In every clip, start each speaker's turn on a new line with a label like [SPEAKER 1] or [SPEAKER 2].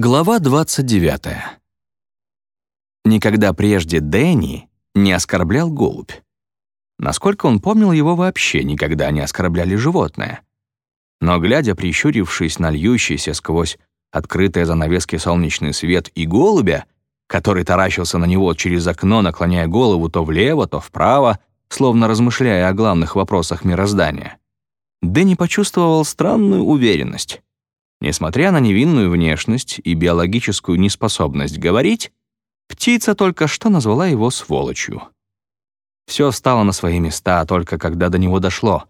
[SPEAKER 1] Глава 29. Никогда прежде Дэнни не оскорблял голубь. Насколько он помнил, его вообще никогда не оскорбляли животное. Но глядя, прищурившись на льющийся сквозь открытые занавески солнечный свет и голубя, который таращился на него через окно, наклоняя голову то влево, то вправо, словно размышляя о главных вопросах мироздания, Дэнни почувствовал странную уверенность. Несмотря на невинную внешность и биологическую неспособность говорить, птица только что назвала его сволочью. Все встало на свои места, только когда до него дошло.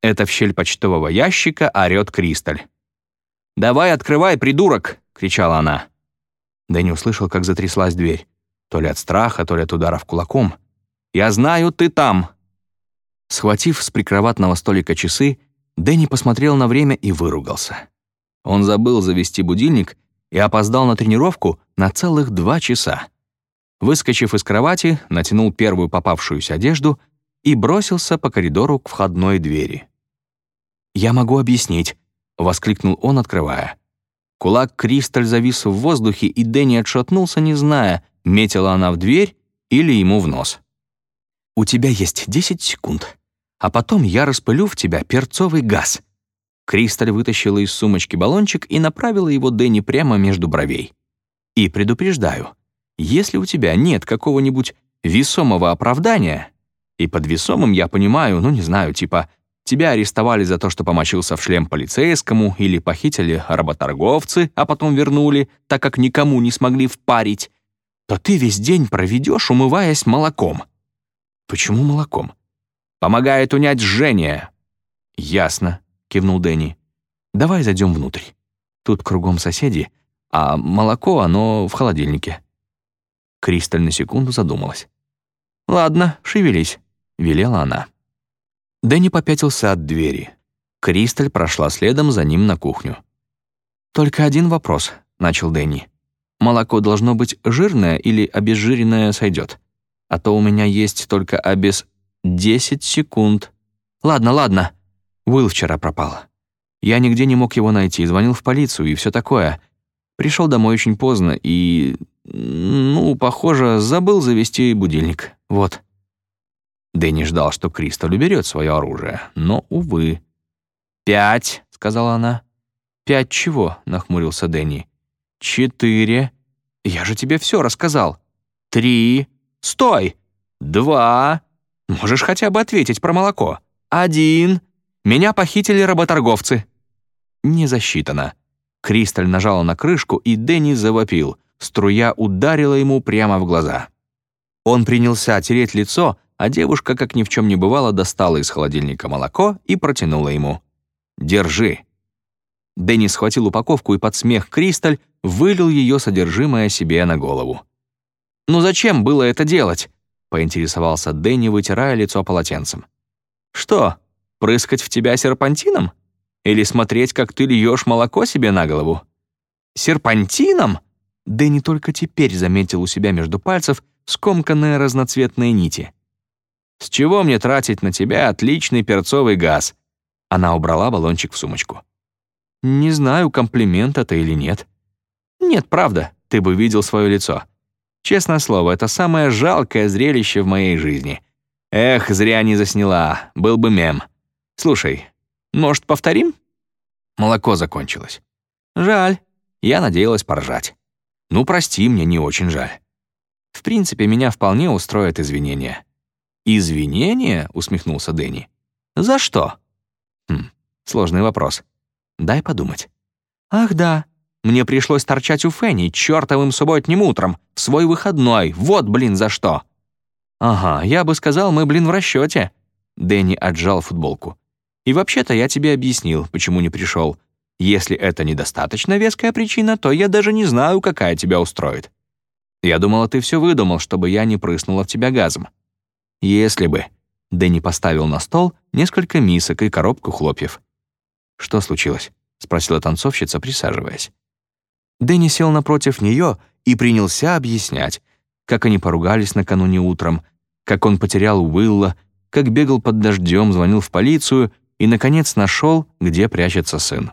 [SPEAKER 1] Это в щель почтового ящика орёт Кристаль. «Давай, открывай, придурок!» — кричала она. Дэнни услышал, как затряслась дверь. То ли от страха, то ли от ударов кулаком. «Я знаю, ты там!» Схватив с прикроватного столика часы, Дэнни посмотрел на время и выругался. Он забыл завести будильник и опоздал на тренировку на целых два часа. Выскочив из кровати, натянул первую попавшуюся одежду и бросился по коридору к входной двери. «Я могу объяснить», — воскликнул он, открывая. Кулак Кристаль завис в воздухе, и Дэнни отшатнулся, не зная, метила она в дверь или ему в нос. «У тебя есть 10 секунд, а потом я распылю в тебя перцовый газ», Кристаль вытащила из сумочки баллончик и направила его Дэнни прямо между бровей. «И предупреждаю, если у тебя нет какого-нибудь весомого оправдания, и под весомым я понимаю, ну не знаю, типа тебя арестовали за то, что помочился в шлем полицейскому или похитили работорговцы, а потом вернули, так как никому не смогли впарить, то ты весь день проведешь, умываясь молоком». «Почему молоком?» «Помогает унять жжение». «Ясно кивнул Дэнни. «Давай зайдем внутрь. Тут кругом соседи, а молоко, оно в холодильнике». Кристаль на секунду задумалась. «Ладно, шевелись», — велела она. Дэнни попятился от двери. Кристаль прошла следом за ним на кухню. «Только один вопрос», — начал Дэнни. «Молоко должно быть жирное или обезжиренное сойдет? А то у меня есть только обез... десять секунд». «Ладно, ладно», Уилл вчера пропал. Я нигде не мог его найти, звонил в полицию и все такое. Пришел домой очень поздно и... Ну, похоже, забыл завести будильник. Вот. Дэнни ждал, что Кристаль уберет свое оружие, но, увы. «Пять», — сказала она. «Пять чего?» — нахмурился Дэнни. «Четыре. Я же тебе все рассказал. Три. Стой! Два. Можешь хотя бы ответить про молоко. Один. Меня похитили работорговцы». Не засчитано. Кристаль нажала на крышку, и Дэнни завопил. Струя ударила ему прямо в глаза. Он принялся тереть лицо, а девушка, как ни в чем не бывало, достала из холодильника молоко и протянула ему. «Держи». Дэнни схватил упаковку и под смех Кристаль вылил ее содержимое себе на голову. «Ну зачем было это делать?» — поинтересовался Дэнни, вытирая лицо полотенцем. «Что, Прыскать в тебя серпантином? Или смотреть, как ты льешь молоко себе на голову? Серпантином? Дэнни только теперь заметил у себя между пальцев скомканные разноцветные нити. «С чего мне тратить на тебя отличный перцовый газ?» Она убрала баллончик в сумочку. «Не знаю, комплимент это или нет». «Нет, правда, ты бы видел свое лицо. Честное слово, это самое жалкое зрелище в моей жизни. Эх, зря не засняла, был бы мем. Слушай, может, повторим? Молоко закончилось. Жаль. Я надеялась поржать. Ну, прости, мне не очень жаль. В принципе, меня вполне устроят извинения. «Извинения?» — усмехнулся Дэнни. «За что?» «Хм, сложный вопрос. Дай подумать». «Ах да, мне пришлось торчать у Фенни чертовым субботним утром, в свой выходной. Вот, блин, за что!» «Ага, я бы сказал, мы, блин, в расчете. Дэнни отжал футболку. И вообще-то я тебе объяснил, почему не пришел. Если это недостаточно веская причина, то я даже не знаю, какая тебя устроит. Я думала, ты все выдумал, чтобы я не прыснула в тебя газом. Если бы. Дэнни поставил на стол несколько мисок и коробку хлопьев. «Что случилось?» — спросила танцовщица, присаживаясь. Дэнни сел напротив нее и принялся объяснять, как они поругались накануне утром, как он потерял Уилла, как бегал под дождем, звонил в полицию и, наконец, нашел, где прячется сын.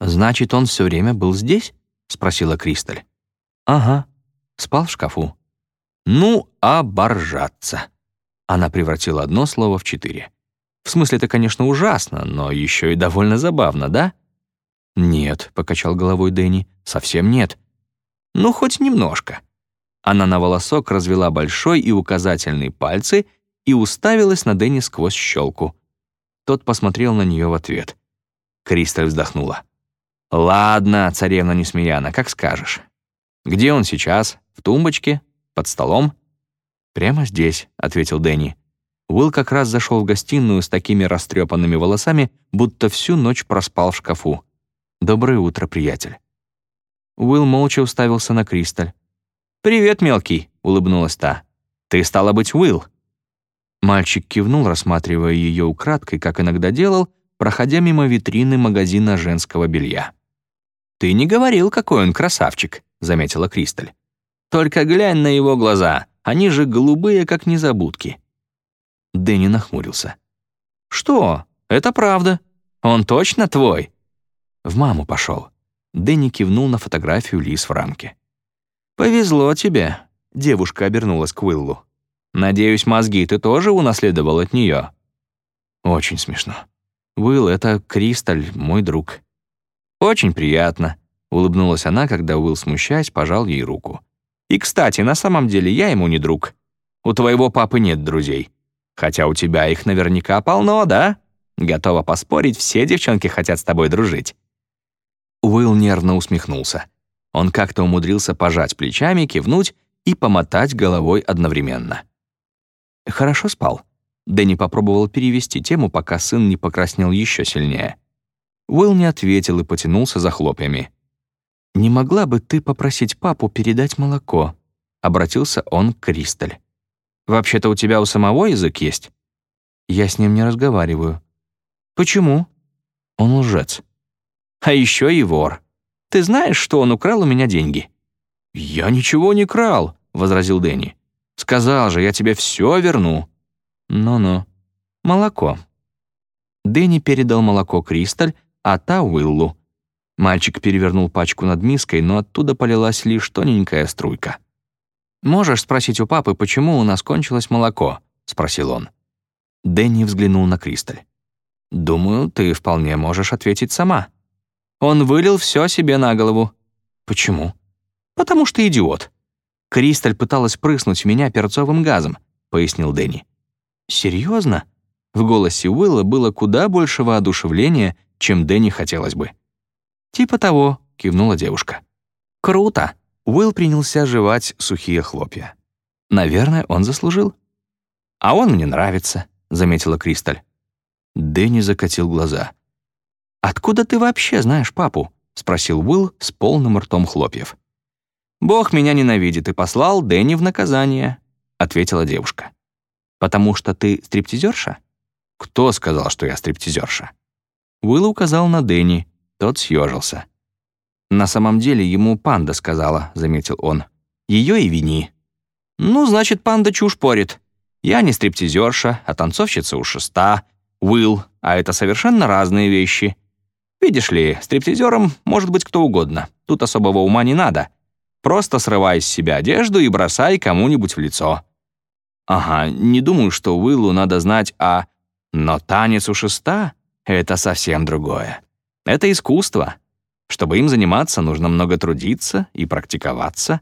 [SPEAKER 1] «Значит, он все время был здесь?» — спросила Кристаль. «Ага, спал в шкафу». «Ну, оборжаться!» Она превратила одно слово в четыре. «В смысле, это, конечно, ужасно, но еще и довольно забавно, да?» «Нет», — покачал головой Дэнни, — «совсем нет». «Ну, хоть немножко». Она на волосок развела большой и указательный пальцы и уставилась на Дэнни сквозь щелку. Тот посмотрел на нее в ответ. Кристаль вздохнула. «Ладно, царевна Несмеяна, как скажешь. Где он сейчас? В тумбочке? Под столом?» «Прямо здесь», — ответил Дэнни. Уилл как раз зашел в гостиную с такими растрепанными волосами, будто всю ночь проспал в шкафу. «Доброе утро, приятель». Уилл молча уставился на Кристаль. «Привет, мелкий», — улыбнулась та. «Ты, стала быть, Уилл». Мальчик кивнул, рассматривая ее украдкой, как иногда делал, проходя мимо витрины магазина женского белья. «Ты не говорил, какой он красавчик», — заметила Кристаль. «Только глянь на его глаза, они же голубые, как незабудки». Дэнни нахмурился. «Что? Это правда. Он точно твой?» В маму пошел. Дэнни кивнул на фотографию Лиз в рамке. «Повезло тебе», — девушка обернулась к Уиллу. «Надеюсь, мозги ты тоже унаследовал от нее. «Очень смешно. Уилл — это Кристаль, мой друг». «Очень приятно», — улыбнулась она, когда Уилл, смущаясь, пожал ей руку. «И, кстати, на самом деле я ему не друг. У твоего папы нет друзей. Хотя у тебя их наверняка полно, да? Готова поспорить, все девчонки хотят с тобой дружить». Уилл нервно усмехнулся. Он как-то умудрился пожать плечами, кивнуть и помотать головой одновременно. «Хорошо спал». Дэнни попробовал перевести тему, пока сын не покраснел еще сильнее. Уилл не ответил и потянулся за хлопьями. «Не могла бы ты попросить папу передать молоко?» — обратился он к Кристаль. «Вообще-то у тебя у самого язык есть?» «Я с ним не разговариваю». «Почему?» «Он лжец». «А еще и вор. Ты знаешь, что он украл у меня деньги?» «Я ничего не крал», — возразил Дэнни. «Сказал же, я тебе все верну». «Ну-ну. Молоко». Дэнни передал молоко Кристаль, а та Уиллу. Мальчик перевернул пачку над миской, но оттуда полилась лишь тоненькая струйка. «Можешь спросить у папы, почему у нас кончилось молоко?» — спросил он. Дэнни взглянул на Кристаль. «Думаю, ты вполне можешь ответить сама». Он вылил все себе на голову. Почему? Потому что идиот. Кристаль пыталась прыснуть в меня перцовым газом, пояснил Дэнни. Серьезно? В голосе Уилла было куда больше воодушевления, чем Дэнни хотелось бы. «Типа того», — кивнула девушка. «Круто!» — Уилл принялся жевать сухие хлопья. «Наверное, он заслужил». «А он мне нравится», — заметила Кристаль. Дэнни закатил глаза. «Откуда ты вообще знаешь папу?» — спросил Уилл с полным ртом хлопьев. «Бог меня ненавидит и послал Дэнни в наказание», — ответила девушка. «Потому что ты стриптизерша?» «Кто сказал, что я стриптизерша?» Уилл указал на Дэнни, тот съежился. «На самом деле ему панда сказала», — заметил он. «Ее и вини». «Ну, значит, панда чушь порит. Я не стриптизерша, а танцовщица у шеста. Уилл, а это совершенно разные вещи. Видишь ли, стриптизером может быть кто угодно. Тут особого ума не надо. Просто срывай с себя одежду и бросай кому-нибудь в лицо. Ага, не думаю, что Уиллу надо знать о... Но танец у шеста — это совсем другое. Это искусство. Чтобы им заниматься, нужно много трудиться и практиковаться.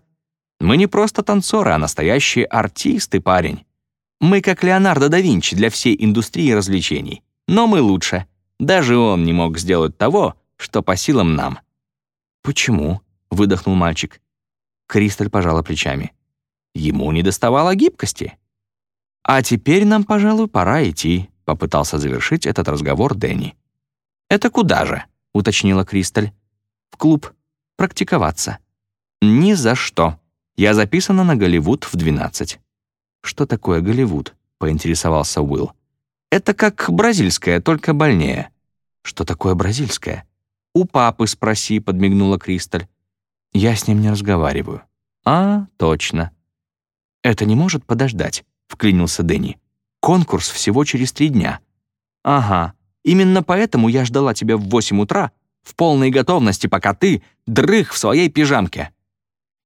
[SPEAKER 1] Мы не просто танцоры, а настоящие артисты, парень. Мы как Леонардо да Винчи для всей индустрии развлечений. Но мы лучше. Даже он не мог сделать того, что по силам нам. «Почему?» — выдохнул мальчик. Кристаль пожала плечами. Ему не доставало гибкости. «А теперь нам, пожалуй, пора идти», — попытался завершить этот разговор Дэнни. «Это куда же?» — уточнила Кристаль. «В клуб. Практиковаться». «Ни за что. Я записана на Голливуд в 12». «Что такое Голливуд?» — поинтересовался Уилл. Это как бразильская, только больнее». «Что такое бразильская?» «У папы спроси», — подмигнула Кристаль. «Я с ним не разговариваю». «А, точно». «Это не может подождать», — вклинился Дэнни. «Конкурс всего через три дня». «Ага, именно поэтому я ждала тебя в восемь утра, в полной готовности, пока ты дрых в своей пижамке.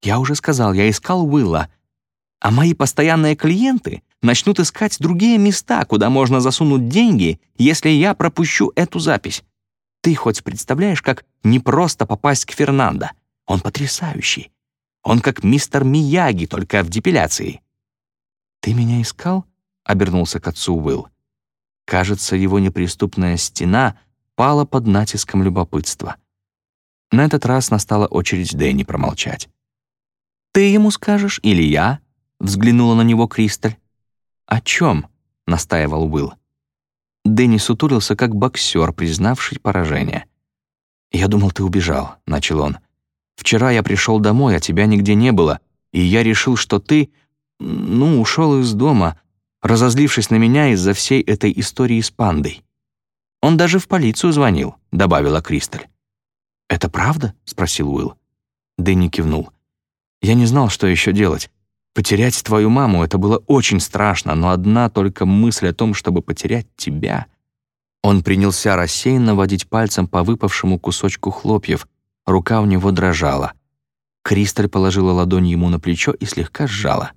[SPEAKER 1] Я уже сказал, я искал Уилла, а мои постоянные клиенты начнут искать другие места, куда можно засунуть деньги, если я пропущу эту запись. Ты хоть представляешь, как непросто попасть к Фернандо? Он потрясающий. Он как мистер Мияги, только в депиляции. «Ты меня искал?» — обернулся к отцу Уилл. Кажется, его неприступная стена пала под натиском любопытства. На этот раз настала очередь Дэнни промолчать. «Ты ему скажешь или я?» — взглянула на него Кристаль. «О чем?» — настаивал Уилл. Дэнни сутулился, как боксер, признавший поражение. «Я думал, ты убежал», — начал он. «Вчера я пришел домой, а тебя нигде не было, и я решил, что ты, ну, ушел из дома, разозлившись на меня из-за всей этой истории с пандой. Он даже в полицию звонил», — добавила Кристаль. «Это правда?» — спросил Уилл. Дэнни кивнул. «Я не знал, что еще делать. Потерять твою маму — это было очень страшно, но одна только мысль о том, чтобы потерять тебя...» Он принялся рассеянно водить пальцем по выпавшему кусочку хлопьев. Рука у него дрожала. Кристаль положила ладонь ему на плечо и слегка сжала.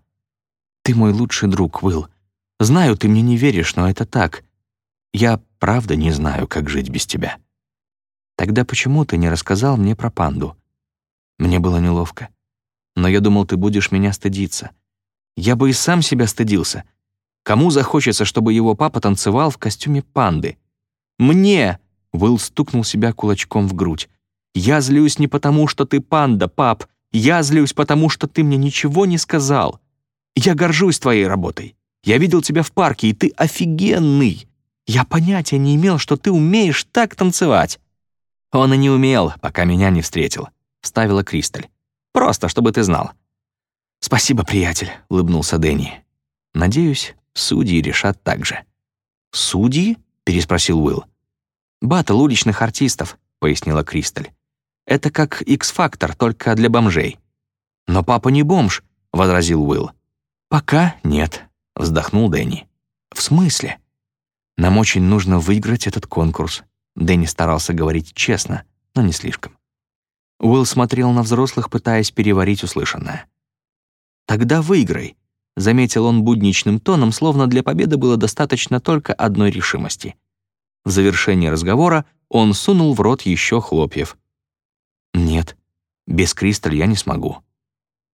[SPEAKER 1] «Ты мой лучший друг, Уилл. Знаю, ты мне не веришь, но это так. Я правда не знаю, как жить без тебя. Тогда почему ты не рассказал мне про панду? Мне было неловко но я думал, ты будешь меня стыдиться. Я бы и сам себя стыдился. Кому захочется, чтобы его папа танцевал в костюме панды? Мне!» — Уилл стукнул себя кулачком в грудь. «Я злюсь не потому, что ты панда, пап. Я злюсь потому, что ты мне ничего не сказал. Я горжусь твоей работой. Я видел тебя в парке, и ты офигенный. Я понятия не имел, что ты умеешь так танцевать». «Он и не умел, пока меня не встретил», — вставила Кристаль. Просто, чтобы ты знал». «Спасибо, приятель», — улыбнулся Дэнни. «Надеюсь, судьи решат так же». «Судьи?» — переспросил Уилл. «Баттл уличных артистов», — пояснила Кристаль. «Это как X-фактор, только для бомжей». «Но папа не бомж», — возразил Уилл. «Пока нет», — вздохнул Дэнни. «В смысле?» «Нам очень нужно выиграть этот конкурс». Дэнни старался говорить честно, но не слишком. Уилл смотрел на взрослых, пытаясь переварить услышанное. «Тогда выиграй», — заметил он будничным тоном, словно для победы было достаточно только одной решимости. В завершении разговора он сунул в рот еще хлопьев. «Нет, без Кристаль я не смогу».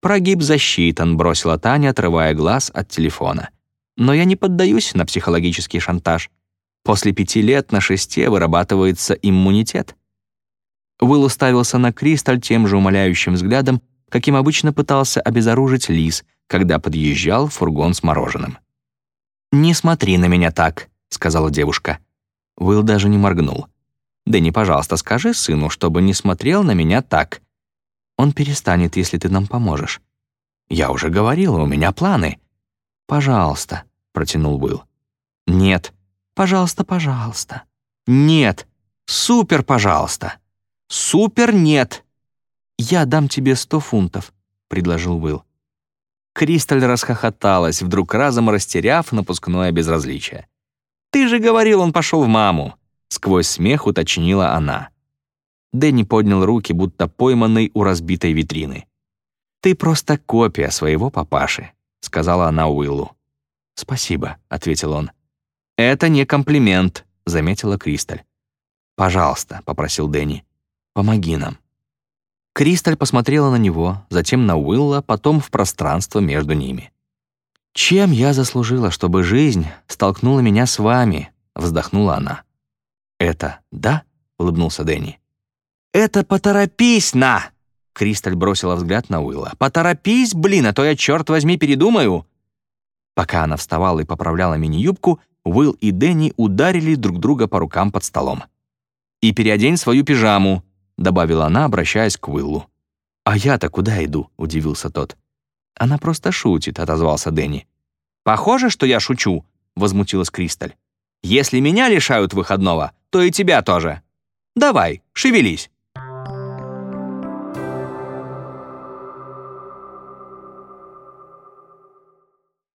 [SPEAKER 1] «Прогиб засчитан», — бросила Таня, отрывая глаз от телефона. «Но я не поддаюсь на психологический шантаж. После пяти лет на шесте вырабатывается иммунитет». Уилл уставился на Кристаль тем же умоляющим взглядом, каким обычно пытался обезоружить Лис, когда подъезжал фургон с мороженым. «Не смотри на меня так», — сказала девушка. Уилл даже не моргнул. «Дэнни, пожалуйста, скажи сыну, чтобы не смотрел на меня так. Он перестанет, если ты нам поможешь». «Я уже говорила, у меня планы». «Пожалуйста», — протянул Уилл. «Нет». «Пожалуйста, пожалуйста». «Нет». «Супер, пожалуйста». «Супер нет!» «Я дам тебе сто фунтов», — предложил Уилл. Кристаль расхохоталась, вдруг разом растеряв напускное безразличие. «Ты же говорил, он пошел в маму!» — сквозь смех уточнила она. Дэнни поднял руки, будто пойманный у разбитой витрины. «Ты просто копия своего папаши», — сказала она Уиллу. «Спасибо», — ответил он. «Это не комплимент», — заметила Кристаль. «Пожалуйста», — попросил Дэнни. Помоги нам». Кристаль посмотрела на него, затем на Уилла, потом в пространство между ними. «Чем я заслужила, чтобы жизнь столкнула меня с вами?» — вздохнула она. «Это да?» — улыбнулся Дэнни. «Это поторопись, на!» Кристаль бросила взгляд на Уилла. «Поторопись, блин, а то я, черт возьми, передумаю!» Пока она вставала и поправляла мини-юбку, Уилл и Дэнни ударили друг друга по рукам под столом. «И переодень свою пижаму», — добавила она, обращаясь к Уиллу. «А я-то куда иду?» — удивился тот. «Она просто шутит», — отозвался Дэнни. «Похоже, что я шучу», — возмутилась Кристаль. «Если меня лишают выходного, то и тебя тоже. Давай, шевелись».